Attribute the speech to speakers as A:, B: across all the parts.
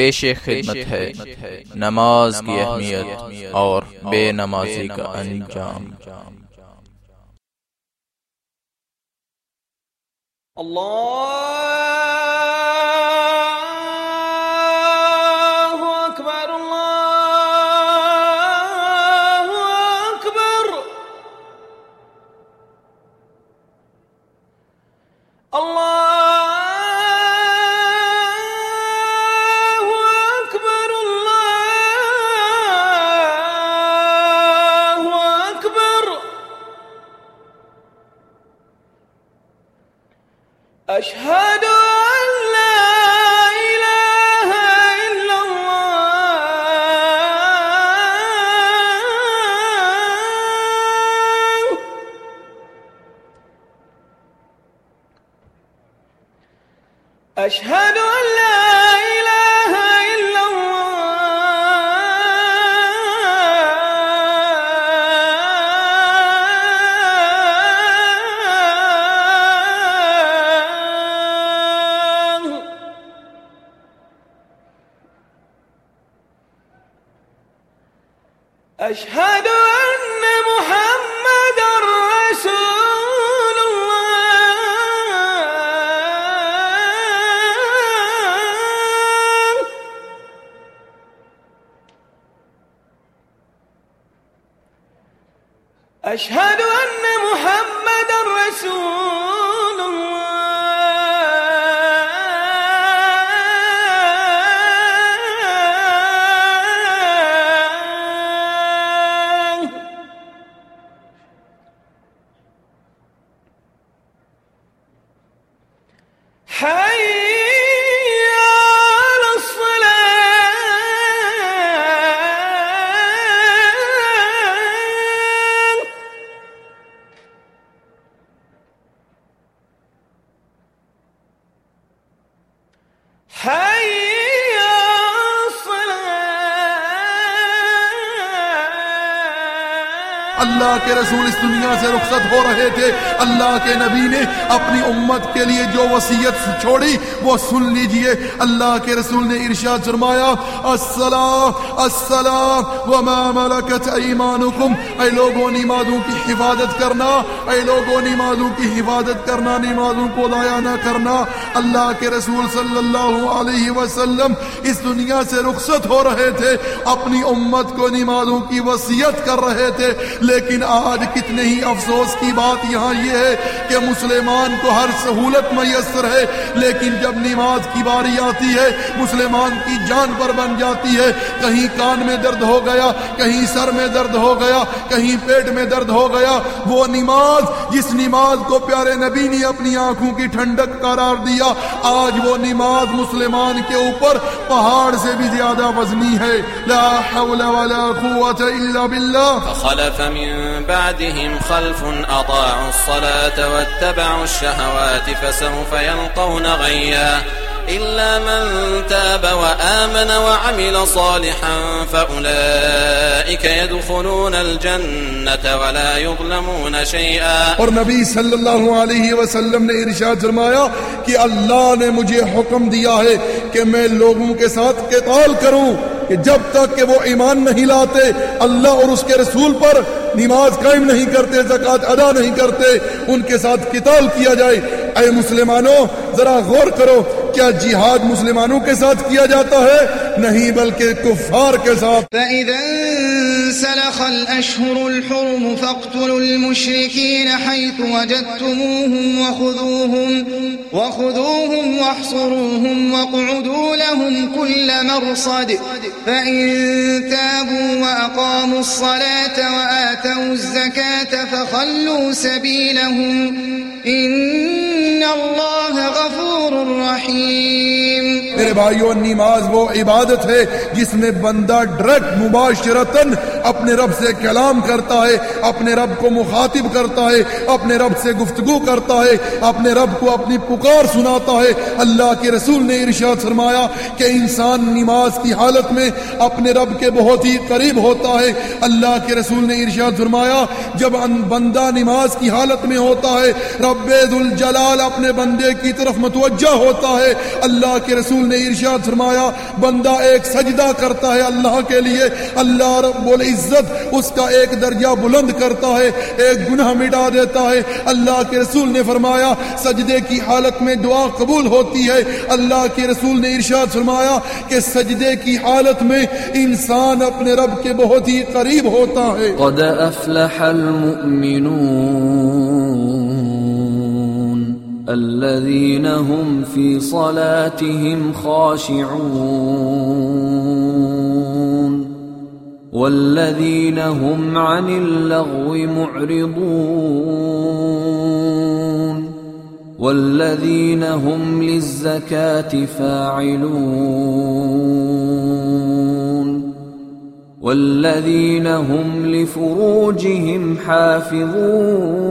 A: پیش خدمت ہے۔ نماز کی اہمیت اور بے نمازی کا انجام۔
B: اللہ أشهد ہے
C: اللہ کے رسول اس دنیا سے رخصت ہو رہے تھے۔ اللہ کے نبی نے اپنی امت کے لیے جو وصیت چھوڑی وہ سن لیجیے۔ اللہ کے رسول نے ارشاد فرمایا السلام السلام وما ملکت ایمانکم۔ اے لوگوں، نمازوں کی حفاظت کرنا۔ اے لوگوں، نمازوں کی حفاظت کرنا۔ نمازوں کو ضائع نہ کرنا۔ اللہ کے رسول صلی اللہ علیہ وسلم اس دنیا سے رخصت ہو رہے تھے۔ اپنی امت کو نمازوں کی وصیت کر رہے تھے۔ لیکن آج کتنے ہی افسوس کی بات یہاں یہ ہے کہ مسلمان کو ہر سہولت میسر ہے، لیکن جب نماز کی باری آتی ہے، مسلمان کی جان پر بن جاتی ہے، کہیں کان میں درد ہو گیا، کہیں سر میں درد ہو گیا، کہیں پیٹ میں درد ہو گیا، وہ نماز، جس نماز کو پیارے نبی نے اپنی آنکھوں کی ٹھنڈک قرار دیا، آج وہ نماز مسلمان کے اوپر پہاڑ سے بھی زیادہ وزنی ہے۔ لا حول ولا قوة الا باللہ۔
D: فخلف من بعدهم خلف أضاعوا الصلاة واتبعوا الشهوات فسوف يلقون غيا. إلا من تاب وآمن وعمل صالحا فأولئك يدخلون الجنة ولا يظلمون شيئا.
C: اور نبی صلی اللہ علیہ وسلم نے ارشاد فرمایا کہ اللہ نے مجھے حکم دیا ہے کہ میں لوگوں کے ساتھ قتال کروں کہ جب تک کہ وہ ایمان نہیں لاتے اللہ اور اس کے رسول پر نماز قائم نہیں کرتے، زکوٰۃ ادا نہیں کرتے، ان کے ساتھ قتال کیا جائے۔ اے مسلمانوں، ذرا غور کرو۔ کیا جہاد مسلمانوں کے ساتھ کیا جاتا ہے؟ نہیں، بلکہ کفار کے ساتھ۔
E: فإذا انسلخ الأشهر الحرم فاقتلوا المشركين حيث وجدتموهم وخذوهم وخذوهم واحصروهم واقعدوا لهم كل مرصد. فإن تابوا وأقاموا الصلاة وآتوا الزكاة فخلوا سبيلهم. إن اللہ غفور رحیم
C: میرے بھائیوں نماز وہ عبادت ہے جس میں بندہ ڈرک مباشرتن اپنے رب سے کلام کرتا ہے، اپنے رب کو مخاطب کرتا ہے، اپنے رب سے گفتگو کرتا ہے، اپنے رب کو اپنی پکار سناتا ہے۔ اللہ کے رسول نے ارشاد فرمایا کہ انسان نماز کی حالت میں اپنے رب کے بہت ہی قریب ہوتا ہے۔ اللہ کے رسول نے ارشاد فرمایا، جب بندہ نماز کی حالت میں ہوتا ہے، رب الجلال اپنے بندے کی طرف متوجہ ہوتا ہے۔ اللہ کے رسول نے ارشاد فرمایا، بندہ ایک سجدہ کرتا ہے اللہ کے لیے۔ اللہ رب العزت اس کا ایک درجہ بلند کرتا ہے، ایک گناہ مٹا دیتا ہے۔ اللہ کے رسول نے فرمایا، سجدے کی حالت میں دعا قبول ہوتی ہے۔ اللہ کے رسول نے ارشاد فرمایا کہ سجدے کی حالت میں انسان اپنے رب کے بہت ہی قریب ہوتا ہے۔
F: قد أفلح المؤمنون الذين هم في صلاتهم خاشعون۔ والذين هم عن اللغو معرضون والذين هم للزكاة فاعلون والذين هم لفروجهم حافظون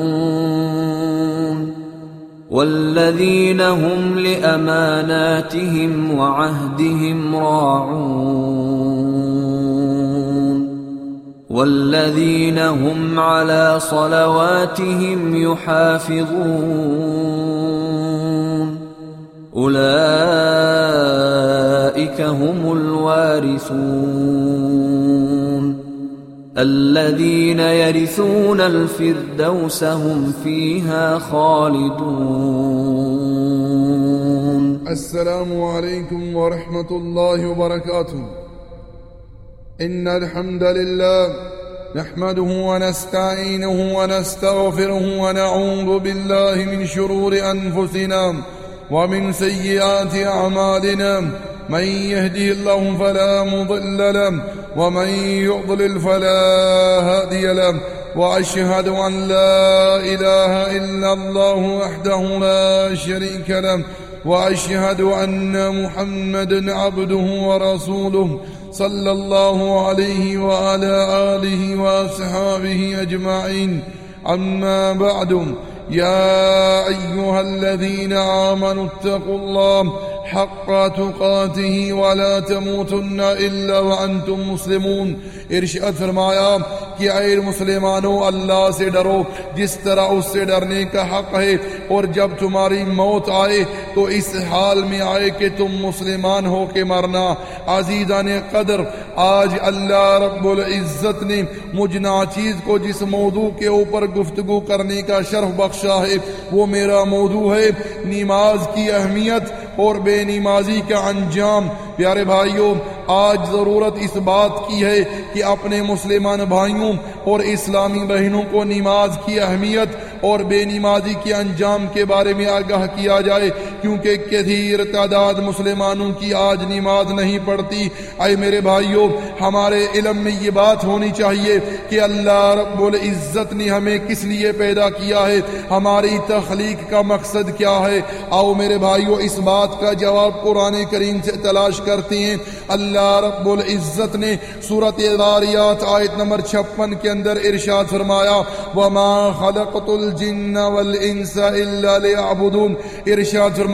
F: والذين هم لأماناتهم وعهدهم راعون والذين هم على صلواتهم يحافظون أولئك هم الوارثون الذين يرثون الفردوس هم فيها خالدون.
C: السلام عليكم ورحمة الله وبركاته. إن الحمد لله نحمده ونستعينه ونستغفره ونعوذ بالله من شرور أنفسنا ومن سيئات أعمالنا. من يهدي الله فلا مضل له، ومن يضلل فلا هادي له. وأشهد أن لا إله إلا الله وحده لا شريك له، وأشهد أن محمدا عبده ورسوله صلى الله عليه وعلى آله وأصحابه أجمعين. أما بعد، يا أيها الذين آمنوا اتقوا الله حق تقاته ولا تموتن إلا وأنتم مسلمون. ارشاد فرمایا کہ اے مسلمانوں اللہ سے ڈرو، جس طرح اس سے ڈرنے کا حق ہے، اور جب تمہاری موت آئے تو اس حال میں آئے کہ تم مسلمان ہو کے مرنا۔ عزیزان قدر، آج اللہ رب العزت نے مجھ ناچیز کو جس موضوع کے اوپر گفتگو کرنے کا شرف بخشا ہے، وہ میرا موضوع ہے، نماز کی اہمیت اور بے نمازی کا انجام۔ پیارے بھائیوں، آج ضرورت اس بات کی ہے کہ اپنے مسلمان بھائیوں اور اسلامی بہنوں کو نماز کی اہمیت اور بے نمازی کے انجام کے بارے میں آگاہ کیا جائے۔ کیونکہ کثیر تعداد مسلمانوں کی آج نماز نہیں پڑتی اے میرے بھائیوں ہمارے علم میں یہ بات ہونی چاہیے کہ اللہ رب العزت نے ہمیں کس لیے پیدا کیا ہے، ہماری تخلیق کا مقصد کیا ہے۔ آؤ میرے بھائیوں اس بات کا جواب قرآن کریم سے تلاش کرتے ہیں۔ اللہ رب العزت نے صورت داریات آیت نمبر چھپن کے اندر ارشاد فرمایا، وما خلقت الجن والانس الا ليعبدون۔ ارشاد فرمایا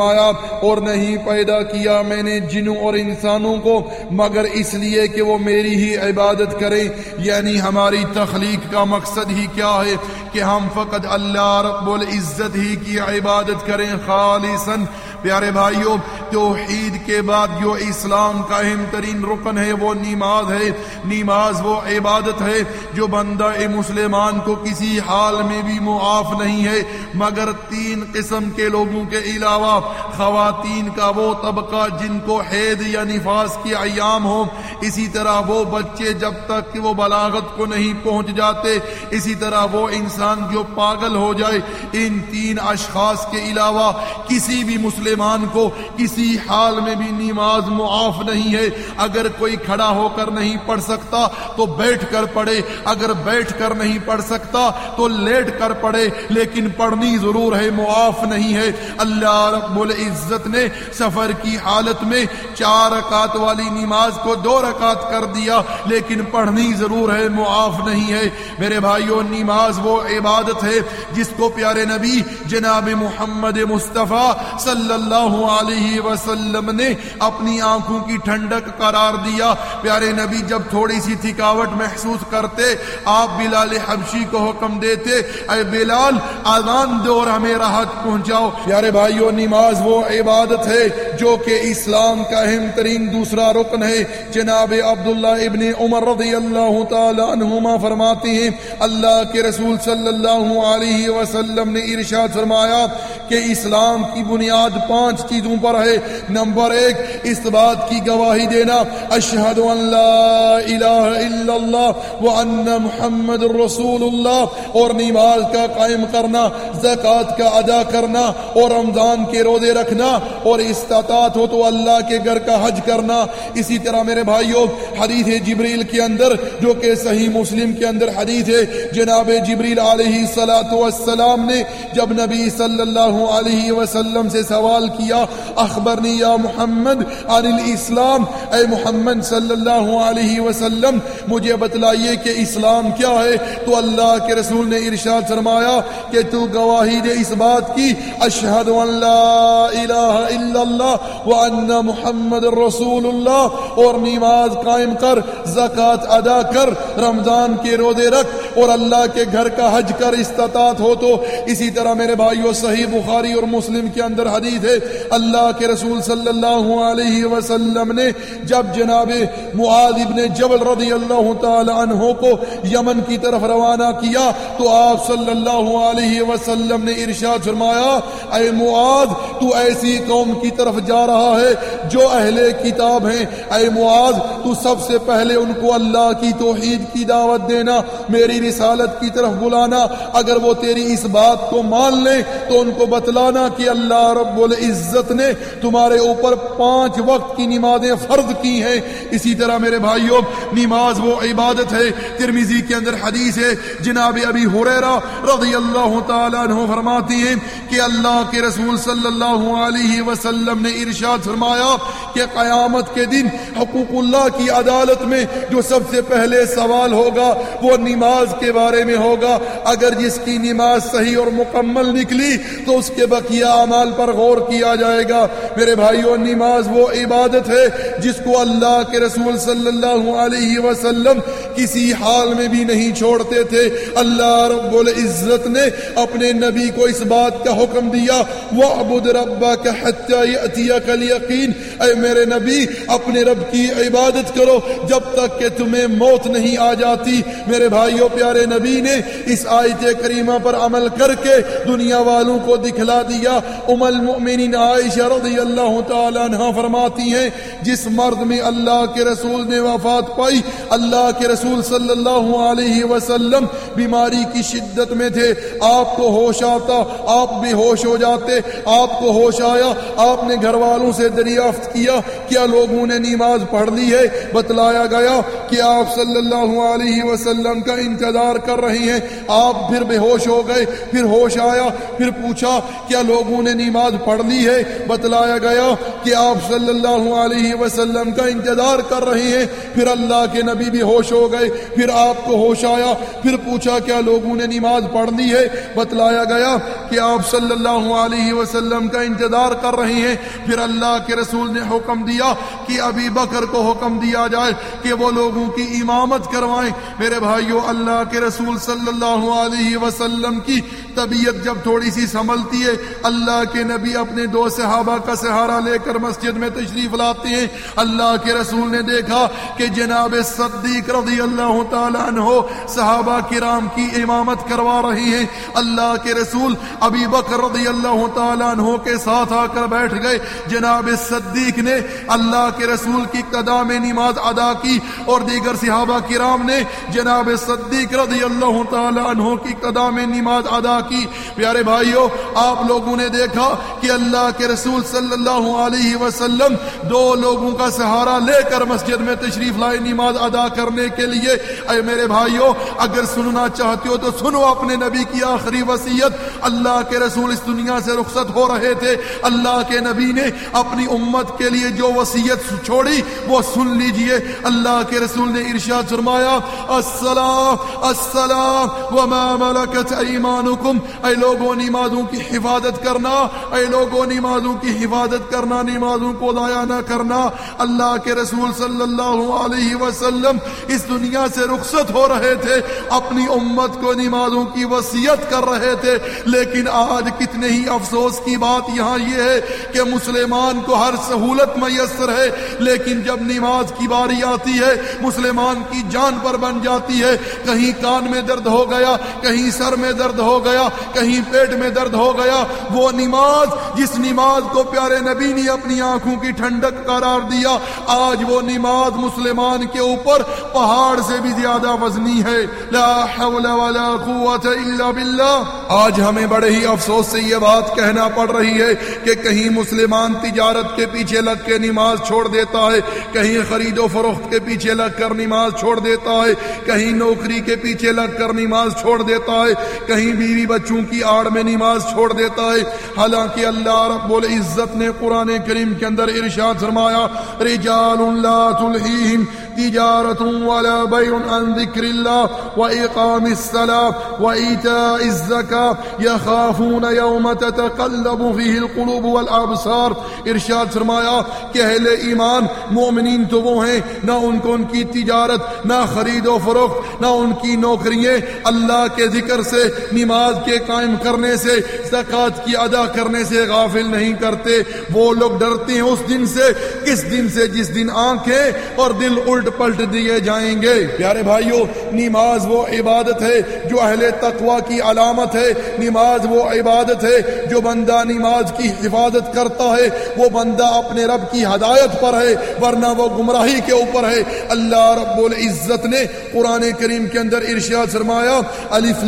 C: اور نہیں پیدا کیا میں نے جنوں اور انسانوں کو، مگر اس لیے کہ وہ میری ہی عبادت کریں۔ یعنی ہماری تخلیق کا مقصد ہی کیا ہے کہ ہم فقط اللہ رب العزت ہی کی عبادت کریں خالصاً۔ پیارے بھائیوں توحید کے بعد جو اسلام کا اہم ترین رکن ہے وہ نماز ہے۔ نماز وہ عبادت ہے جو بندہ مسلمان کو کسی حال میں بھی معاف نہیں ہے، مگر تین قسم کے لوگوں کے علاوہ خواتین کا وہ طبقہ جن کو حید یا نفاس کی ایام ہو، اسی طرح وہ بچے جب تک کہ وہ بلاغت کو نہیں پہنچ جاتے، اسی طرح وہ انسان جو پاگل ہو جائے، ان تین اشخاص کے علاوہ کسی بھی مسلمان کو کسی حال میں بھی نماز معاف نہیں ہے۔ اگر کوئی کھڑا ہو کر نہیں پڑھ سکتا تو بیٹھ کر پڑھے، اگر بیٹھ کر نہیں پڑھ سکتا تو لیٹ کر پڑھے، لیکن پڑھنی ضرور ہے، معاف نہیں ہے۔ اللہ رب رب العزت نے سفر کی حالت میں چار رکعت والی نماز کو دو رکعت کر دیا، لیکن پڑھنی ضرور ہے، معاف نہیں ہے۔ میرے بھائیوں نماز وہ عبادت ہے جس کو پیارے نبی جناب محمد مصطفیٰ صلی اللہ علیہ وسلم نے اپنی آنکھوں کی ٹھنڈک قرار دیا۔ پیارے نبی، جب تھوڑی سی تھکاوٹ محسوس کرتے، آپ بلال حبشی کو حکم دیتے، اے بلال آزان دو اور ہمیں راحت پہنچاؤ۔ پیارے بھائیوں نماز نماز وہ عبادت ہے جو کہ اسلام کا اہم ترین دوسرا رکن ہے۔ جناب عبداللہ ابن عمر رضی اللہ تعالی عنہما فرماتے ہیں، اللہ کے رسول صلی اللہ علیہ وسلم نے ارشاد فرمایا کہ اسلام کی بنیاد پانچ چیزوں پر ہے۔ نمبر ایک، اس بات کی گواہی دینا، اشہد ان لا الہ الا اللہ وان محمد رسول اللہ اور نماز کا قائم کرنا، زکوٰۃ کا ادا کرنا اور رمضان کے روزے رکھنا اور استطاعت ہو تو اللہ کے گھر کا حج کرنا۔ اسی طرح میرے بھائیوں، حدیث جبریل کے اندر، جو کہ صحیح مسلم کے اندر حدیث ہے، جناب جبریل علیہ الصلات والسلام نے جب نبی صلی اللہ علیہ وسلم سے سوال کیا، اخبرنی یا محمد عن الاسلام؟ اے محمد صلی اللہ علیہ وسلم، مجھے بتلائیے کہ اسلام کیا ہے؟ تو اللہ کے رسول نے ارشاد فرمایا کہ تو گواہی دے اس بات کی، اشہد ان لا الہ الا اللہ وان محمد رسول اللہ اور نماز قائم کر، زکوٰۃ ادا کر، رمضان کے روزے رکھ اور اللہ کے گھر کا حج کر استطاعت ہو تو اسی طرح میرے بھائیو، صحیح بخاری اور مسلم کے اندر حدیث ہے، اللہ کے رسول صلی اللہ علیہ وسلم نے جب جناب معاذ ابن جبل رضی اللہ تعالی عنہ کو یمن کی طرف روانہ کیا تو آپ صلی اللہ علیہ وسلم نے ارشاد فرمایا، اے معاذ تو ایسی قوم کی طرف جا رہا ہے جو اہل کتاب ہیں۔ اے معاذ، تو سب سے پہلے ان کو اللہ کی توحید کی دعوت دینا، میری رسالت کی طرف بلانا۔ اگر وہ تیری اس بات کو مان لیں تو ان کو بتلانا کہ اللہ رب العزت نے تمہارے اوپر پانچ وقت کی نمازیں فرض کی ہیں۔ اسی طرح میرے بھائیوں، نماز وہ عبادت ہے۔ ترمیزی کے اندر حدیث ہے، جناب ابی حریرہ رضی اللہ تعالیٰ عنہ فرماتی ہیں کہ اللہ کے رسول صلی اللہ اللہ علیہ وسلم نے ارشاد فرمایا کہ قیامت کے دن حقوق اللہ کی عدالت میں جو سب سے پہلے سوال ہوگا وہ نماز کے بارے میں ہوگا۔ اگر جس کی نماز صحیح اور مکمل نکلی تو اس کے بقیہ اعمال پر غور کیا جائے گا۔ میرے بھائیوں نماز وہ عبادت ہے جس کو اللہ کے رسول صلی اللہ علیہ وسلم کسی حال میں بھی نہیں چھوڑتے تھے۔ اللہ رب العزت نے اپنے نبی کو اس بات کا حکم دیا۔ وہ ابود وَعْبُدْ رَبَّكَ حَتَّى يَأْتِيَكَ الْيَقِينَ. اے میرے نبی، اپنے رب کی عبادت کرو جب تک کہ تمہیں موت نہیں آ جاتی۔ میرے بھائیوں پیارے نبی نے اس آیت کریمہ پر عمل کر کے دنیا والوں کو دکھلا دیا۔ ام المؤمنین عائشہ رضی اللہ تعالی عنہ فرماتی ہیں، جس مرد میں اللہ کے رسول نے وفات پائی، اللہ کے رسول صلی اللہ علیہ وسلم بیماری کی شدت میں تھے۔ آپ کو ہوش آتا، آپ بھی ہوش ہو جاتے، آپ کو ہوش آیا، آپ نے گھر والوں سے دریافت کیا کیا لوگوں نے نماز پڑھ لی ہے؟ بتلایا گیا کہ آپ صلی اللہ علیہ وسلم کا انتظار کر رہی ہیں۔ آپ پھر بے ہوش ہو گئے، پھر ہوش آیا، پھر پوچھا، کیا لوگوں نے نماز پڑھ لی ہے؟ بتلایا گیا کہ آپ صلی اللہ علیہ وسلم کا انتظار کر رہے ہیں۔ پھر اللہ کے نبی بھی ہوش ہو گئے، پھر آپ کو ہوش آیا، پھر پوچھا، کیا لوگوں نے نماز پڑھ لی ہے؟ بتلایا گیا کہ آپ صلی اللہ علیہ وسلم کا انتظار کر رہے ہیں۔ پھر اللہ کے رسول نے حکم دیا کہ ابھی بکر کو حکم دیا جائے کہ وہ لوگوں کی امامت کروائیں۔ میرے بھائیو، اللہ کے رسول صلی اللہ علیہ وسلم کی طبیعت جب تھوڑی سی سنبھلتی ہے، اللہ کے نبی اپنے دو صحابہ کا سہارا لے کر مسجد میں تشریف لاتے ہیں۔ اللہ کے رسول نے دیکھا کہ جناب صدیق رضی اللہ تعالیٰ عنہ صحابہ کرام کی امامت کروا رہی ہیں۔ اللہ کے رسول ابھی بکر رضی اللہ تعالیٰ عنہ کے ساتھ آ کر بیٹھ گئے۔ جناب صدیق نے اللہ کے رسول کی قدا میں نماز ادا کی اور دیگر صحابہ کرام نے جناب صدیق رضی اللہ تعالیٰ عنہ کی قدا میں نماز ادا کی۔ پیارے بھائیوں آپ لوگوں نے دیکھا کہ اللہ کے رسول صلی اللہ علیہ وسلم دو لوگوں کا سہارا لے کر مسجد میں تشریف لائے نماز ادا کرنے کے لیے۔ اے میرے بھائیوں اگر سننا چاہتے ہو تو سنو اپنے نبی کی آخری وصیت۔ اللہ کے رسول اس دنیا سے رخصت ہو رہے رہے تھے، اللہ کے نبی نے اپنی امت کے لیے جو وصیت چھوڑی، وہ سن لیجیے، اللہ کے رسول نے ارشاد فرمایا، السلام السلام، وما ملکت ایمانکم۔ اے لوگوں، نمازوں کی حفاظت کرنا، اے لوگوں، نمازوں کی حفاظت کرنا، نمازوں کو ضائع نہ کرنا۔ اللہ کے رسول صلی اللہ علیہ وسلم اس دنیا سے رخصت ہو رہے تھے، اپنی امت کو نمازوں کی وصیت کر رہے تھے، لیکن آج کتنے ہی افسوس کی بات یہاں یہ ہے کہ مسلمان کو ہر سہولت میسر ہے، لیکن جب نماز کی باری آتی ہے، مسلمان کی جان پر بن جاتی ہے، کہیں کان میں درد ہو گیا، کہیں سر میں درد ہو گیا، کہیں پیٹ میں درد ہو گیا، وہ نماز، جس نماز کو پیارے نبی نے اپنی آنکھوں کی ٹھنڈک قرار دیا، آج وہ نماز مسلمان کے اوپر پہاڑ سے بھی زیادہ وزنی ہے۔ لا حول ولا قوت الا باللہ۔ آج ہمیں بڑے ہی افسوس سے یہ بات کہنا پڑ رہی ہے کہ کہیں مسلمان تجارت کے پیچھے لگ کے نماز چھوڑ دیتا ہے، کہیں خرید و فروخت کے پیچھے لگ کر نماز چھوڑ دیتا ہے، کہیں نوکری کے پیچھے لگ کر نماز چھوڑ دیتا ہے، کہیں بیوی بچوں کی آڑ میں نماز چھوڑ دیتا ہے۔ حالانکہ اللہ رب العزت نے قرآن کریم کے اندر ارشاد فرمایا، رجال لا تلہیہم تجارة ولا بيع عن ذکر ذكر الله وإقام الصلاة وإيتاء الزكاة يخافون يوم تتقلب فيه القلوب والأبصار۔ ارشاد فرمایا کہ اہل ایمان مومنین تو وہ ہیں، نہ ان کو ان کی تجارت، نہ خرید و فروخت، نہ ان کی نوکریاں۔ اللہ کے ذکر سے، نماز کے قائم کرنے سے، زکوٰۃ کی ادا کرنے سے غافل نہیں کرتے۔ وہ لوگ ڈرتے ہیں اس دن سے کس دن سے جس دن آنکھیں اور دل الٹ پلٹ دیے جائیں گے۔ پیارے بھائیوں نماز وہ عبادت ہے جو اہل تقوی کی علامت ہے۔ نماز وہ عبادت ہے جو بندہ نماز نماز کی حفاظت کرتا ہے، وہ بندہ اپنے رب کی ہدایت پر ہے، ورنہ وہ گمراہی کے اوپر ہے۔ اللہ رب العزت نے قرآن کریم کے اندر ارشاد فرمایا، الف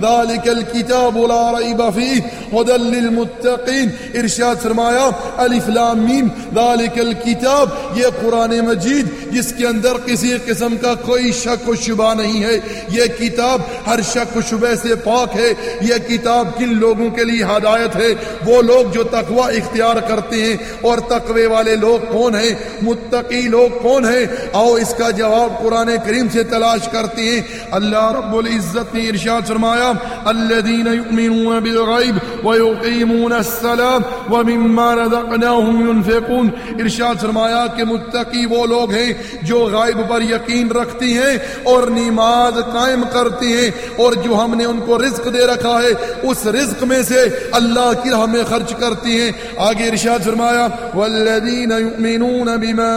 C: ذالک الکتاب لا ریب فیہ ہدى للمتقین۔ ارشاد فرمایا، الف لام میم، ذالک الکتاب، یہ قرآن مجید، جس کے اندر کسی قسم کا کوئی شک و شبہ نہیں ہے۔ یہ کتاب ہر شک و شبہ سے پاک ہے۔ یہ کتاب کن لوگوں کے لیے ہدایت ہے؟ ہے وہ لوگ جو تقوی اختیار کرتے ہیں، اور تقوی والے لوگ کون ہیں؟ متقی لوگ کون ہیں؟ آؤ اس کا جواب قرآن کریم سے تلاش کرتے ہیں۔ اللہ رب العزت نے ارشاد فرمایا الذين يؤمنون بالغیب ويقيمون السلام ومما رزقناهم ينفقون۔ ارشاد فرمایا کہ متقی وہ لوگ ہیں جو غائب پر یقین رکھتی ہیں اور نماز قائم کرتی ہیں، اور جو ہم نے ان کو رزق دے رکھا ہے، اس رزق میں سے اللہ کی راہ میں خرچ کرتی ہیں۔ آگے ارشاد فرمایا والذین یؤمنون بما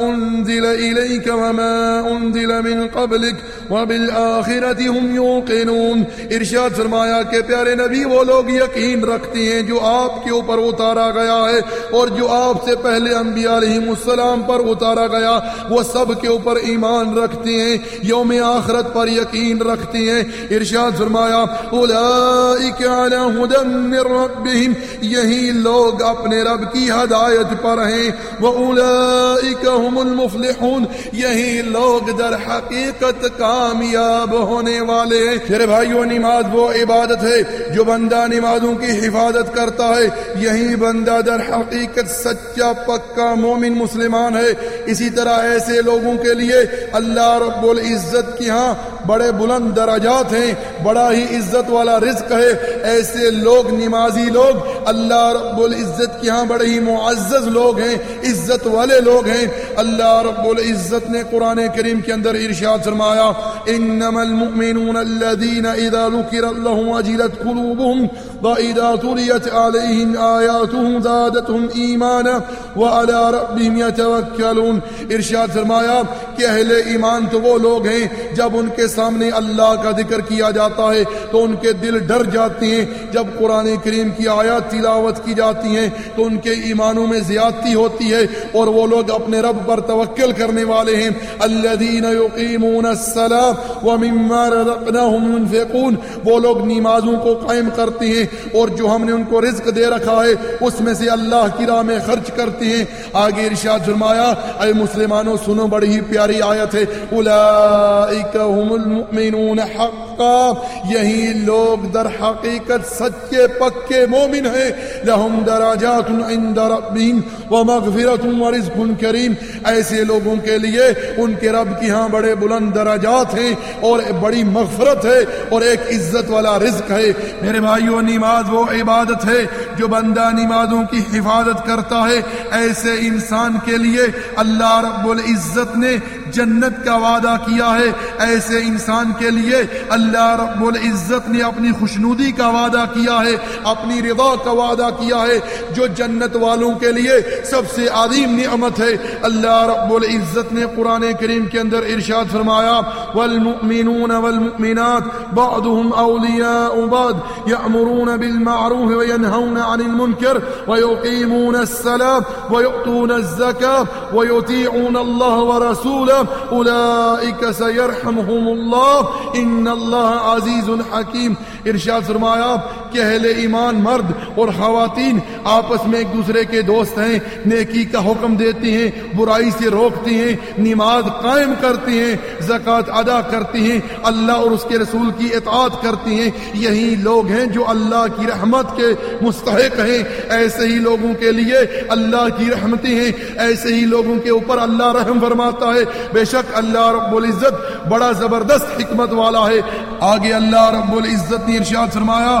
C: انزل الیک وما انزل من قبلک وبالآخرة هم يوقنون۔ ارشاد فرمایا کہ پیارے نبی، وہ لوگ یقین رکھتے ہیں جو آپ کے اوپر اتارا گیا ہے اور جو آپ سے پہلے انبیاء علیہ السلام پر اتارا گیا، وہ سب کے اوپر ایمان رکھتے ہیں، یوم آخرت پر یقین رکھتے ہیں۔ ارشاد فرمایا اولئک علی ہدی من رب ربہم یہی لوگ اپنے رب کی ہدایت پر ہیں۔ واولئک هم المفلحون، یہی لوگ در حقیقت کامیاب ہونے والے ہیں۔ میرے بھائیوں، نماز وہ عبادت ہے جو بندہ نمازوں کی حفاظت کرتا ہے۔ یہی بندہ در حقیقت سچا، پکا مومن مسلمان ہے۔ اسی طرح ایسے لوگوں کے لیے اللہ رب العزت کی ہاں بڑے بلند درجات ہیں، بڑا ہی عزت والا رزق ہے۔ ایسے لوگ نمازی لوگ اللہ رب العزت کے ہاں بڑے ہی معزز لوگ ہیں، عزت والے لوگ ہیں۔ اللہ رب العزت نے قرآن کریم کے اندر ارشاد فرمایا، انما المؤمنون الذين اذا ذكر الله وجلت قلوبهم واذا تليت عليهم اياته زادتهم ايمانا وعلى ربهم يتوكلون ارشاد فرمایا کہ اہل ایمان تو وہ لوگ ہیں، جب ان کے سامنے اللہ کا ذکر کیا جاتا ہے تو ان کے دل ڈر جاتے ہیں۔ جب قرآن کریم کی آیات تلاوت کی جاتی ہیں تو ان کے ایمانوں میں زیادتی ہوتی ہے اور وہ لوگ اپنے رب پر توکل کرنے والے ہیں۔ الذين يقيمون الصلاة ومما رزقناهم ينفقون۔ وہ لوگ نمازوں کو قائم کرتے ہیں اور جو ہم نے ان کو رزق دے رکھا ہے، اس میں سے اللہ کی راہ میں خرچ کرتے ہیں۔ آگے ارشاد فرمایا، اے مسلمانوں، سنو بڑی ہی پیاری آیت ہے۔ اولئک هم المؤمنون حقا۔ یہی لوگ در حقیقت سچے، پکے مومن ہیں۔ لهم درجات عند ربهم ومغفرت ورزق کریم ایسے لوگوں کے لیے ان کے رب کی ہاں بڑے بلند درجات ہیں اور بڑی مغفرت ہے اور ایک عزت والا رزق ہے. میرے بھائیوں نماز وہ عبادت ہے جو بندہ نمازوں کی حفاظت کرتا ہے. ایسے انسان کے لیے اللہ رب العزت نے جنت کا وعدہ کیا ہے ایسے انسان کے لیے اللہ رب العزت نے اپنی خوشنودی کا وعدہ کیا ہے، اپنی رضا کا وعدہ کیا ہے، جو جنت والوں کے لیے سب سے عظیم نعمت ہے۔ اللہ رب العزت نے قرآن کریم کے اندر ارشاد فرمایا، والمؤمنون والمؤمنات بعضهم اولیاء بعض یأمرون بالمعروف وینہون عن المنکر ويقيمون السلام ويؤتون الزكاة ويطيعون الله ورسوله أولئك سيرحمهم الله. ان الله عزيز حكيم. ارشاد فرمایا کہ اہل ایمان مرد اور خواتین آپس میں ایک دوسرے کے دوست ہیں، نیکی کا حکم دیتے ہیں، برائی سے روکتے ہیں، نماز قائم کرتے ہیں، زکوٰۃ ادا کرتے ہیں، اللہ اور اس کے رسول کی اطاعت کرتے ہیں۔ یہی لوگ ہیں جو اللہ کی رحمت کے مستحق ہیں۔ ایسے ہی لوگوں کے لیے اللہ کی رحمتیں ہیں۔ ایسے ہی لوگوں کے اوپر اللہ رحم فرماتا ہے۔ بے شک اللہ رب العزت بڑا زبردست حکمت والا ہے۔ آگے اللہ رب العزت نے ارشاد فرمایا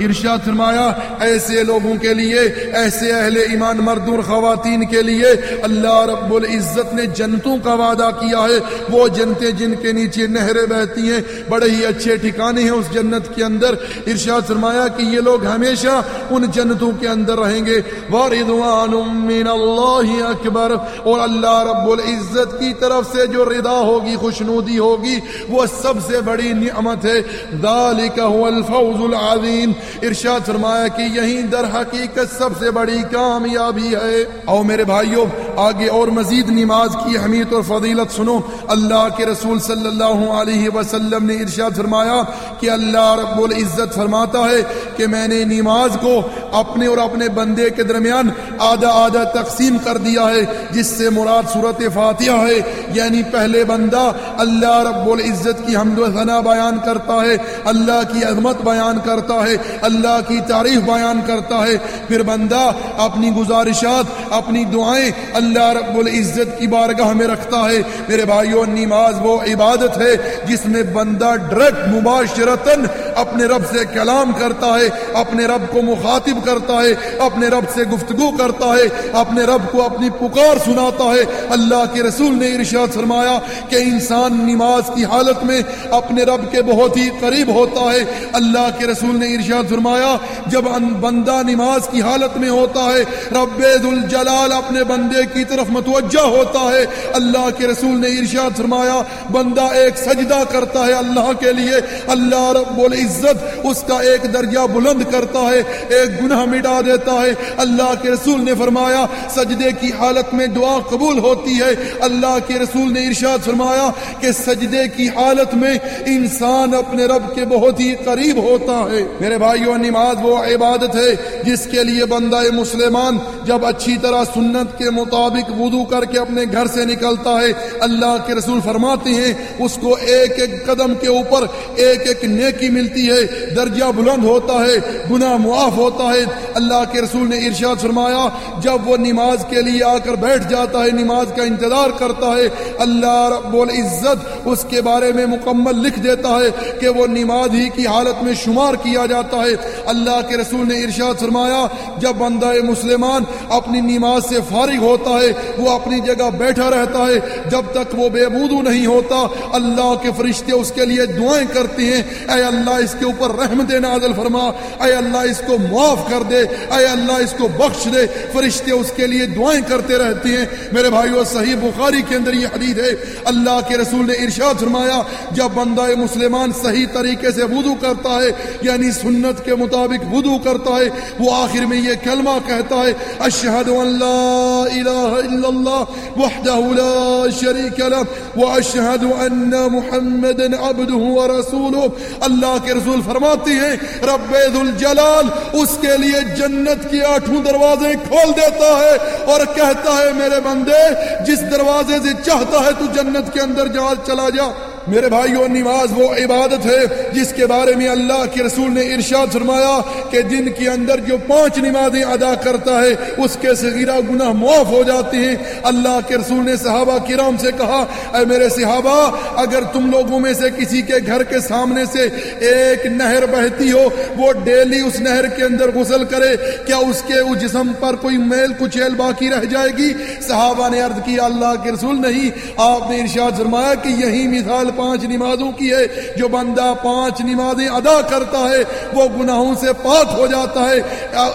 C: ارشاد فرمایا، ایسے لوگوں کے لیے، ایسے اہل ایمان مرد اور خواتین کے لیے اللہ رب العزت نے جنتوں کا وعدہ کیا ہے۔ وہ جنتیں جن کے نیچے نہریں بہتی ہیں، بڑے ہی اچھے ٹھکانے ہیں اس جنت کے اندر۔ ارشاد فرمایا کہ یہ لوگ ہمیشہ ان جنتوں کے اندر رہیں گے۔ وردوان من اللہ اکبر اور اللہ رب العزت کی طرف سے جو رضا ہوگی، خوشنودی ہوگی، وہ سب سے بڑی نعمت ہے۔ ذالک هو الفوز العظیم ارشاد فرمایا کہ یہی در حقیقت سب سے بڑی کامیابی ہے۔ او میرے بھائیوں آگے اور مزید نماز کی اہمیت اور فضیلت سنو۔ اللہ کے رسول صلی اللہ علیہ وسلم نے ارشاد فرمایا کہ اللہ رب العزت فرماتا ہے کہ میں نے نماز کو اپنے اور اپنے بندے کے درمیان آدھا آدھا تقسیم کر دیا ہے، جس سے مراد صورت فاتحہ ہے۔ یعنی پہلے بندہ اللہ رب العزت کی حمد و ثنا بیان کرتا ہے، اللہ کی عظمت بیان کرتا ہے، اللہ کی تعریف بیان کرتا ہے۔ پھر بندہ اپنی گزارشات، اپنی دعائیں اللہ رب العزت کی بارگاہ میں رکھتا ہے۔ میرے بھائیوں نماز وہ عبادت ہے جس میں بندہ ڈائریکٹ مباشرتاً اپنے رب سے کلام کرتا ہے، اپنے رب کو مخاطب کرتا ہے، اپنے رب سے گفتگو کرتا ہے، اپنے رب کو اپنی پکار سناتا ہے۔ اللہ کے رسول نے ارشاد فرمایا کہ انسان نماز کی حالت میں اپنے رب کے بہت ہی قریب ہوتا ہے۔ اللہ کے رسول نے ارشاد فرمایا، جب بندہ نماز کی حالت میں ہوتا ہے، رب الجلال اپنے بندے کی طرف متوجہ ہوتا ہے۔ اللہ کے رسول نے ارشاد فرمایا، بندہ ایک سجدہ کرتا ہے اللہ کے لیے۔ اللہ رب بولے العزت اس کا ایک درجہ بلند کرتا ہے، ایک گناہ مٹا دیتا ہے۔ اللہ کے رسول نے فرمایا، سجدے کی حالت میں دعا قبول ہوتی ہے۔ اللہ کے رسول نے ارشاد فرمایا کہ سجدے کی حالت میں انسان اپنے رب کے بہت ہی قریب ہوتا ہے۔ میرے بھائیوں نماز وہ عبادت ہے جس کے لیے بندہ مسلمان جب اچھی طرح سنت کے مطابق وضو کر کے اپنے گھر سے نکلتا ہے، اللہ کے رسول فرماتے ہیں، اس کو ایک ایک قدم کے اوپر ایک ایک نیکی ملتی ملتی ہے، درجہ بلند ہوتا ہے، گناہ معاف ہوتا ہے۔ اللہ کے رسول نے ارشاد فرمایا، جب وہ نماز کے لیے آ کر بیٹھ جاتا ہے، نماز کا انتظار کرتا ہے، اللہ رب العزت اس کے بارے میں مکمل لکھ دیتا ہے کہ وہ نماز ہی کی حالت میں شمار کیا جاتا ہے۔ اللہ کے رسول نے ارشاد فرمایا، جب بندہ مسلمان اپنی نماز سے فارغ ہوتا ہے، وہ اپنی جگہ بیٹھا رہتا ہے، جب تک وہ بے بودو نہیں ہوتا، اللہ کے فرشتے اس کے لیے دعائیں کرتے ہیں، اے اللہ اس کے اوپر رحمت نازل فرما۔ اے اللہ، اس کو معاف کر دے۔ اے اللہ، اس کو بخش دے۔ فرشتے اس کے لیے دعائیں کرتے رہتے ہیں۔ میرے بھائیو، صحیح بخاری کے اندر یہ حدیث ہے، اللہ کے رسول نے ارشاد فرمایا، جب بندہ مسلمان صحیح طریقے سے وضو کرتا ہے یعنی سنت کے مطابق وضو کرتا ہے، وہ آخر میں یہ کلمہ کہتا ہے، اشہد ان لا الہ الا اللہ وحدہ لا شریک له واشہد ان محمد عبدہ ورسولہ اللہ کے رسول فرماتی ہیں، رب الجلال اس کے لیے جنت کے آٹھوں دروازے کھول دیتا ہے اور کہتا ہے، میرے بندے، جس دروازے سے چاہتا ہے تو جنت کے اندر جہاز چلا جا۔ میرے بھائیو، نماز وہ عبادت ہے جس کے بارے میں اللہ کے رسول نے ارشاد فرمایا کہ دن کے اندر جو پانچ نمازیں ادا کرتا ہے، اس کے صغیرہ گناہ معاف ہو جاتے ہیں۔ اللہ کے رسول نے صحابہ کرام سے کہا، اے میرے صحابہ، اگر تم لوگوں میں سے کسی کے گھر کے سامنے سے ایک نہر بہتی ہو، وہ ڈیلی اس نہر کے اندر غسل کرے، کیا اس کے اس جسم پر کوئی میل کچیل باقی رہ جائے گی؟ صحابہ نے عرض کیا، اللہ کے رسول نہیں۔ آپ نے ارشاد فرمایا کہ یہی مثال پانچ نمازوں کی ہے، جو بندہ پانچ نمازیں ادا کرتا ہے، وہ گناہوں سے پاک ہو جاتا ہے۔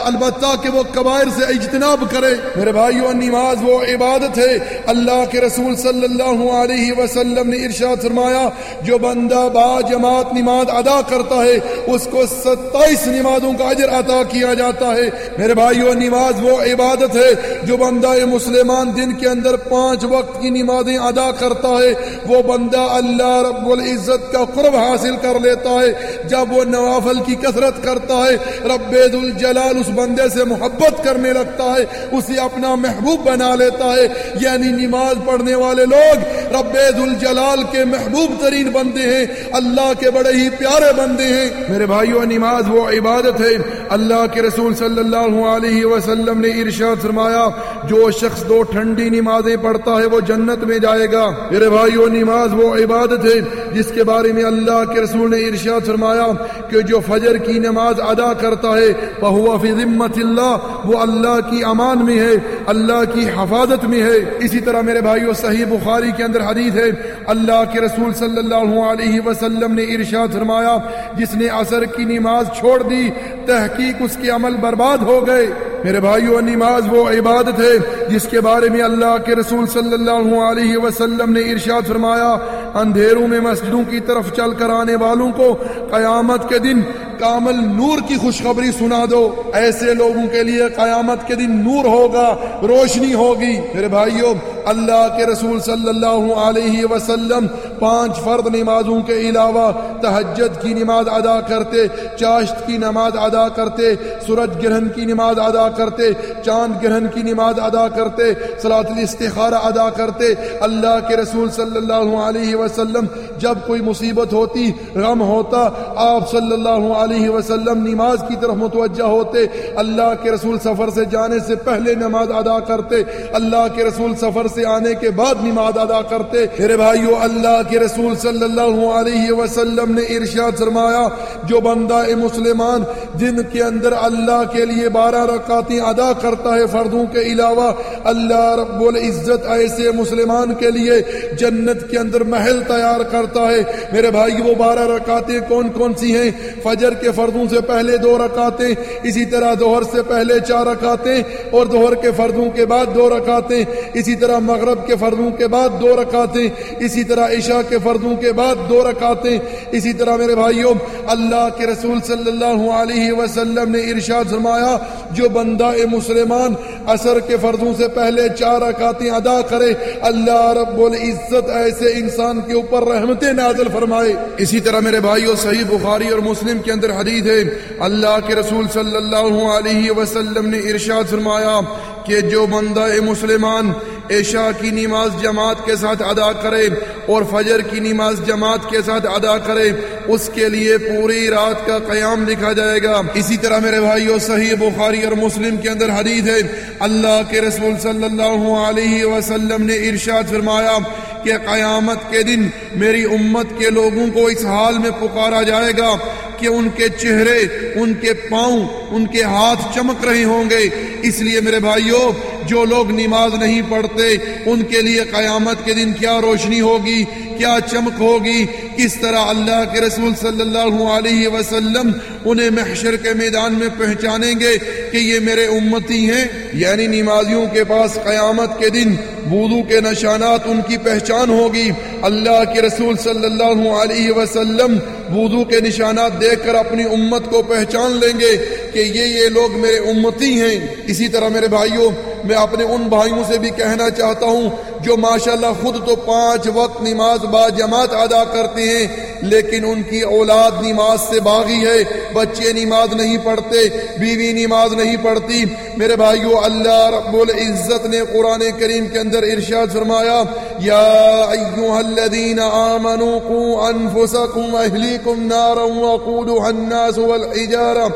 C: البتہ کہ وہ قبائر سے اجتناب کرے۔ میرے بھائیو، نماز وہ عبادت ہے۔ اللہ کے رسول صلی اللہ علیہ وسلم نے ارشاد فرمایا، جو بندہ با جماعت نماز ادا کرتا ہے، اس کو ستائیس نمازوں کا اجر عطا کیا جاتا ہے۔ میرے بھائیو، نماز وہ عبادت ہے، جو بندہ مسلمان دن کے اندر پانچ وقت کی نمازیں ادا کرتا ہے۔ وہ بندہ اللہ رب العزت کا قرب حاصل کر لیتا ہے۔ جب وہ نوافل کی کثرت کرتا ہے، رب الجلال اس بندے سے محبت کرنے لگتا ہے، اسے اپنا محبوب بنا لیتا ہے۔ یعنی نماز پڑھنے والے لوگ رب الجلال کے محبوب ترین بندے ہیں۔ اللہ کے بڑے ہی پیارے بندے ہیں۔ میرے بھائیو، نماز وہ عبادت ہے۔ اللہ کے رسول صلی اللہ علیہ وسلم نے ارشاد فرمایا، جو شخص دو ٹھنڈی نمازیں پڑھتا ہے، وہ جنت میں جائے گا۔ میرے بھائیو، نماز وہ عبادت ہے، جس کے بارے میں اللہ کے رسول نے ارشاد فرمایا کہ جو فجر کی نماز ادا کرتا ہے وہ فی ذمت اللہ، وہ اللہ کی امان میں ہے، اللہ کی حفاظت میں ہے۔ اسی طرح میرے بھائیو، صحیح بخاری کے اندر حدیث ہے، اللہ کے رسول صلی اللہ علیہ وسلم نے ارشاد فرمایا، جس نے عصر کی نماز چھوڑ دی، تحقیق اس کے عمل برباد ہو گئے۔ میرے بھائیو، نماز وہ عبادت ہے، جس کے بارے میں اللہ کے رسول صلی اللہ علیہ وسلم نے ارشاد فرمایا اندھیروں میں مسجدوں کی طرف چل کر آنے والوں کو قیامت کے دن کامل نور کی خوشخبری سنا دو۔ ایسے لوگوں کے لیے قیامت کے دن نور ہوگا، روشنی ہوگی۔ میرے بھائیوں اللہ کے رسول صلی اللہ علیہ وسلم پانچ فرد نمازوں کے علاوہ تہجد کی نماز ادا کرتے، چاشت کی نماز ادا کرتے، سورج گرہن کی نماز ادا کرتے، چاند گرہن کی نماز ادا کرتے صلاۃ الاستخارہ ادا کرتے۔ اللہ کے رسول صلی اللہ علیہ وسلم جب کوئی مصیبت ہوتی، غم ہوتا، آپ صلی اللہ علیہ وسلم نماز کی طرف متوجہ ہوتے، اللہ کے رسول سفر سے جانے سے پہلے نماز ادا کرتے، اللہ کے رسول سفر سے آنے کے بعد نماز ادا کرتے۔ میرے بھائیو، اللہ کے رسول صلی اللہ علیہ وسلم نے ارشاد فرمایا، جو بندہ مسلمان دن کے اندر اللہ کے لیے بارہ رکعتیں ادا کرتا ہے فردوں کے علاوہ، اللہ رب العزت ایسے مسلمان کے لیے جنت کے اندر محل تیار کرتا ہے۔ میرے بھائی وہ بارہ رکعتیں کون کون سی ہیں؟ فجر کے فردوں سے پہلے دو رکعتیں، اسی طرح دوہر سے پہلے چار رکعتیں اور دوہر کے فردوں کے بعد دو رکعتیں، اسی طرح مغرب کے فردوں کے بعد دو رکعتیں، اسی طرح عشاء کے فردوں کے بعد دو رکعتیں۔ اسی طرح میرے بھائیوں، اللہ کے رسول صلی اللہ علیہ وسلم نے ارشاد فرمایا، جو بندہ مسلمان اثر کے فردوں سے پہلے چار رکعتیں ادا کرے، اللہ رب العزت ایسے انسان کے اوپر رحمتیں نازل فرمائے۔ اسی طرح میرے بھائیوں، صحیح بخاری اور مسلم کے اندر حدیث ہے، اللہ کے رسول صلی اللہ علیہ وسلم نے ارشاد فرمایا کہ جو بندہ مسلمان عشاء کی نماز جماعت کے ساتھ ادا کرے اور فجر کی نماز جماعت کے ساتھ ادا کرے، اس کے لیے پوری رات کا قیام لکھا جائے گا۔ اسی طرح میرے بھائیو، صحیح بخاری اور مسلم کے اندر حدیث ہے، اللہ کے رسول صلی اللہ علیہ وسلم نے ارشاد فرمایا کہ قیامت کے دن میری امت کے لوگوں کو اس حال میں پکارا جائے گا کہ ان کے چہرے، ان کے پاؤں، ان کے ہاتھ چمک رہے ہوں گے۔ اس لیے میرے بھائیوں جو لوگ نماز نہیں پڑھتے، ان کے لیے قیامت کے دن کیا روشنی ہوگی، کیا چمک ہوگی؟ کس طرح اللہ کے رسول صلی اللہ علیہ وسلم انہیں محشر کے میدان میں پہچانیں گے کہ یہ میرے امتی ہیں؟ یعنی نمازیوں کے پاس قیامت کے دن وضو کے نشانات ان کی پہچان ہوگی۔ اللہ کے رسول صلی اللہ علیہ وسلم وضو کے نشانات دیکھ کر اپنی امت کو پہچان لیں گے کہ یہ یہ لوگ میرے امتی ہیں۔ اسی طرح میرے بھائیوں، میں اپنے ان بھائیوں سے بھی کہنا چاہتا ہوں جو ماشاءاللہ خود تو پانچ وقت نماز با جماعت ادا کرتے ہیں، لیکن ان کی اولاد نماز سے باغی ہے۔ بچے نماز نہیں پڑھتے، بیوی نماز نہیں پڑھتی۔ میرے بھائیو اللہ رب العزت نے قرآن کریم کے اندر ارشاد فرمایا، یا ایوہ الذین آمنوا قو انفسکم اہلیکم نارا وقودها الناس والحجارہ۔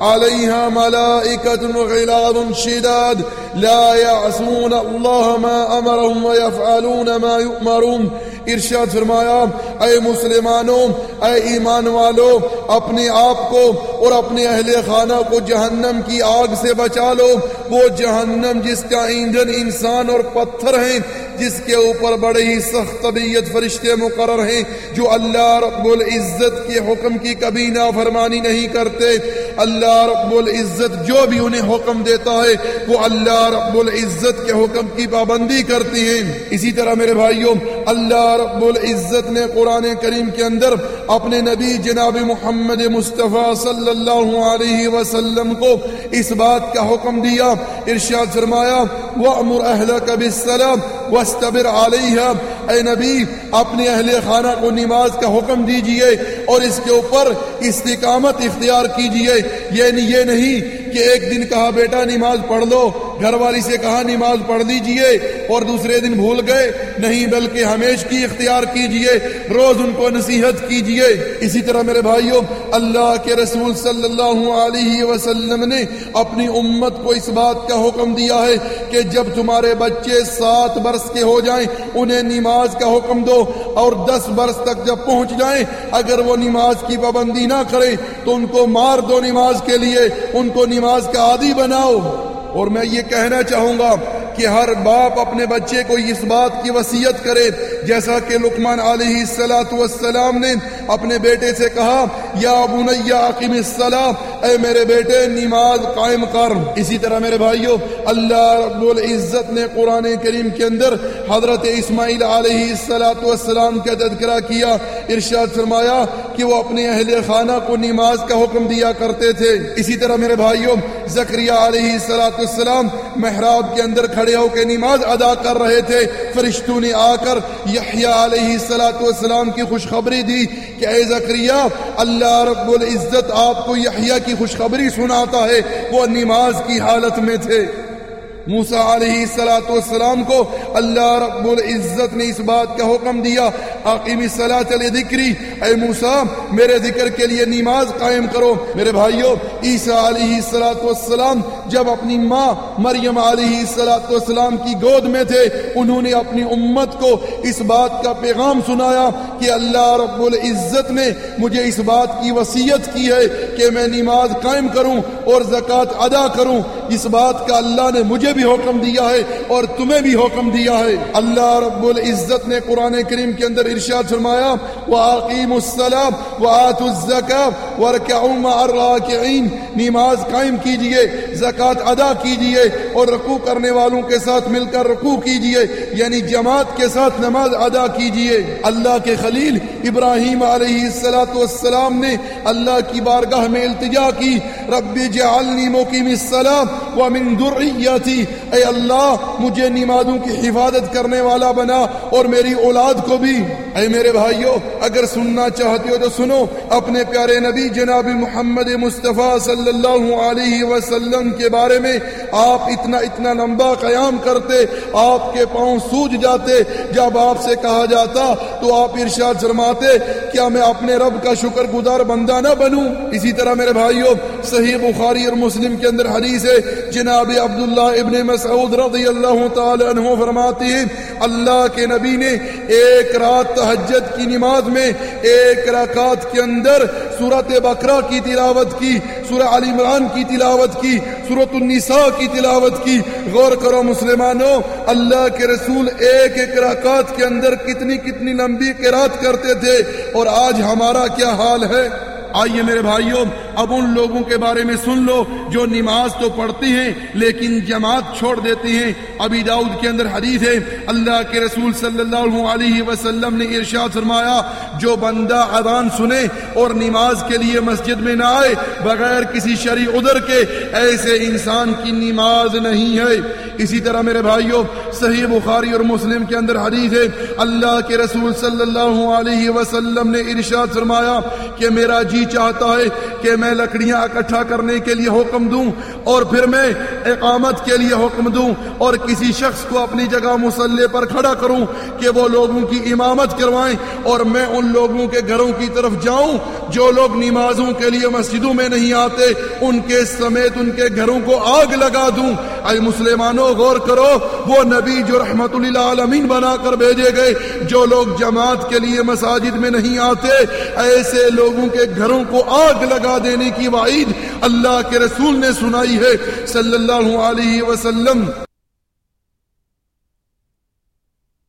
C: عليها ملائكة غلاظ شداد. لا يعصون الله ما أمرهم ويفعلون ما يؤمرون. ارشاد فرمایا، اے مسلمانوں اے ایمان والو، اپنے آپ کو اور اپنے اہل خانہ کو جہنم کی آگ سے بچا لو. وہ جہنم جس کا ایندھن انسان اور پتھر ہیں، جس کے اوپر بڑے ہی سخت طبیعت فرشتے مقرر ہیں، جو اللہ رب العزت کے حکم کی کبھی نافرمانی نہیں کرتے. اللہ رب العزت جو بھی انہیں حکم دیتا ہے، وہ اللہ رب العزت کے حکم کی پابندی کرتی ہیں۔ اسی طرح میرے بھائیوں، اللہ رب العزت نے قرآن کریم کے اندر اپنے نبی جناب محمد مصطفیٰ صلی اللہ علیہ وسلم کو اس بات کا حکم دیا، ارشاد فرمایا، وَأْمُرْ أَهْلَكَ بِالسَّلَامِ وَاسْتَبِرْ عَلَيْهَا اے نبی، اپنے اہل خانہ کو نماز کا حکم دیجیے اور اس کے اوپر استقامت اختیار کیجیے۔ یعنی یہ نہیں کہ ایک دن کہا، بیٹا، نماز پڑھ لو۔ گھر والی سے کہا، نماز پڑھ لیجیے اور دوسرے دن بھول گئے۔ نہیں بلکہ ہمیش کی اختیار کیجیے۔ روز ان کو نصیحت کیجیے۔ اسی طرح میرے بھائیوں، اللہ کے رسول صلی اللہ علیہ وسلم نے اپنی امت کو اس بات کا حکم دیا ہے کہ جب تمہارے بچے سات برس کے ہو جائیں، انہیں نماز کا حکم دو۔ اور دس برس تک جب پہنچ جائیں، اگر وہ نماز کی پابندی نہ کریں، تو ان کو مار دو نماز کے لیے، ان کو نماز کا عادی بناؤ۔ اور میں یہ کہنا چاہوں گا کہ ہر باپ اپنے بچے کو اس بات کی وصیت کرے، جیسا کہ لقمان علیہ السلاۃ والسلام نے اپنے بیٹے سے کہا، یا بنیا عقیم السلام اے میرے بیٹے، نماز قائم کر۔ اسی طرح میرے بھائیوں اللہ رب العزت نے قرآن کریم کے اندر حضرت اسماعیل علیہ السلاۃ والسلام کا تذکرہ کیا۔ ارشاد فرمایا کہ وہ اپنے اہل خانہ کو نماز کا حکم دیا کرتے تھے۔ اسی طرح میرے بھائیوں زکریہ علیہ السلاۃ والسلام محراب کے اندر کھڑے ہو کے نماز ادا کر رہے تھے۔ فرشتوں نے آ کر یحییٰ علیہ السلاۃ والسلام کی خوشخبری دی کہ اے زکریہ اللہ رب العزت آپ کو یحییٰ کی خوشخبری سناتا ہے، وہ نماز کی حالت میں تھے۔ موسیٰ علیہ السلاۃ والسلام کو اللہ رب العزت نے اس بات کا حکم دیا عقیم صلاۃ ذکری اے موسیٰ، میرے ذکر کے لیے نماز قائم کرو۔ میرے بھائیوں عیسیٰ علیہ السلاۃ والسلام جب اپنی ماں مریم علیہ السلاۃ والسلام کی گود میں تھے، انہوں نے اپنی امت کو اس بات کا پیغام سنایا کہ اللہ رب العزت نے مجھے اس بات کی وصیت کی ہے کہ میں نماز قائم کروں اور زکوٰۃ ادا کروں۔ اس بات کا اللہ نے مجھے بھی حکم دیا ہے اور تمہیں بھی حکم دیا ہے۔ اللہ رب العزت نے قرآن کریم کے اندر ارشاد فرمایا وَعَقِيمُ السَّلَامُ وَآتُ الزَّكَاةِ وَرْكَعُوا مَعَ الرَّاكِعِينَ نماز قائم کیجیے زکاة زکوٰۃ ادا کیجیے اور رکوع کرنے والوں کے ساتھ مل کر رکوع کیجیے یعنی جماعت کے ساتھ نماز ادا کیجیے۔ اللہ کے خلیل ابراہیم علیہ السلاۃ والسلام نے اللہ کی بارگاہ میں التجا کی۔ رب جعلنی مقیم السلام ومن ذریتی، اے اللہ، مجھے نمازوں کی حفاظت کرنے والا بنا اور میری اولاد کو بھی۔ اے میرے بھائیوں اگر سننا چاہتے ہو تو سنو، اپنے پیارے نبی جناب محمد مصطفیٰ صلی اللہ علیہ وسلم کے بارے میں آپ اتنا اتنا لمبا قیام کرتے، آپ کے پاؤں سوج جاتے۔ جب آپ سے کہا جاتا تو آپ ارشاد فرماتے، کیا میں اپنے رب کا شکر گزار بندہ نہ بنوں؟ اسی طرح میرے بھائیوں صحیح بخاری اور مسلم کے اندر حدیث ہے، جناب عبداللہ ابن مسعود رضی اللہ تعالی عنہ فرماتی ہیں، اللہ کے نبی نے ایک رات تہجد کی نماز میں ایک رکعت کے اندر سورت بقرہ کی تلاوت کی، سورہ علی عمران کی تلاوت کی سورت النساء کی تلاوت کی۔ غور کرو مسلمانوں، اللہ کے رسول ایک ایک رکعت کے اندر کتنی کتنی لمبی قرات کرتے تھے اور آج ہمارا کیا حال ہے؟ آئیے میرے بھائیوں، اب ان لوگوں کے بارے میں سن لو جو نماز تو پڑھتی ہیں، لیکن جماعت چھوڑ دیتی ہیں۔ ابھی داؤد کے اندر حدیث ہے، اللہ کے رسول صلی اللہ علیہ وسلم نے ارشاد فرمایا، جو بندہ اذان سنے اور نماز کے لیے مسجد میں نہ آئے، بغیر کسی شرع عذر کے، ایسے انسان کی نماز نہیں ہے۔ اسی طرح میرے بھائیوں، صحیح بخاری اور مسلم کے اندر حدیث ہے، اللہ کے رسول صلی اللہ علیہ وسلم نے ارشاد فرمایا کہ میرا جی نہیں چاہتا ہے کہ میں لکڑیاں اکٹھا کرنے کے لیے حکم دوں اور پھر میں اقامت کے لیے حکم دوں اور کسی شخص کو اپنی جگہ مسلح پر کھڑا کروں کہ وہ لوگوں کی امامت کروائیں اور میں ان لوگوں کے گھروں کی طرف جاؤں جو لوگ نمازوں کے لیے مسجدوں میں نہیں آتے، ان کے سمیت ان کے گھروں کو آگ لگا دوں۔ اے مسلمانوں، غور کرو، وہ نبی جو رحمت اللہ عالمین بنا کر بھیجے گئے، جو لوگ جماعت کے لیے مساجد میں نہیں آتے، ایسے لوگوں کے گھر گھروں کو آگ لگا دینے کی وعید اللہ کے رسول نے سنائی ہے صلی اللہ علیہ وسلم۔